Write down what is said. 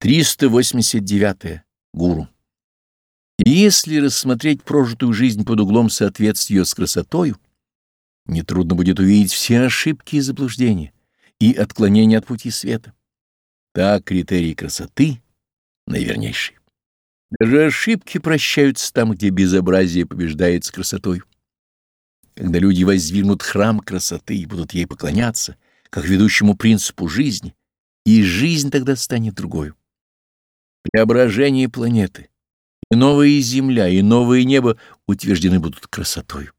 389. -е. Гуру. Если рассмотреть прожитую жизнь под углом соответствия с красотою, нетрудно будет увидеть все ошибки и заблуждения и отклонения от пути света. Так критерий красоты наивернейший. Даже ошибки прощаются там, где безобразие побеждает с красотой. Когда люди воздвигнут храм красоты и будут ей поклоняться, как ведущему принципу жизни, и жизнь тогда станет другой. Преображение планеты, и новая земля, и новое небо утверждены будут красотой.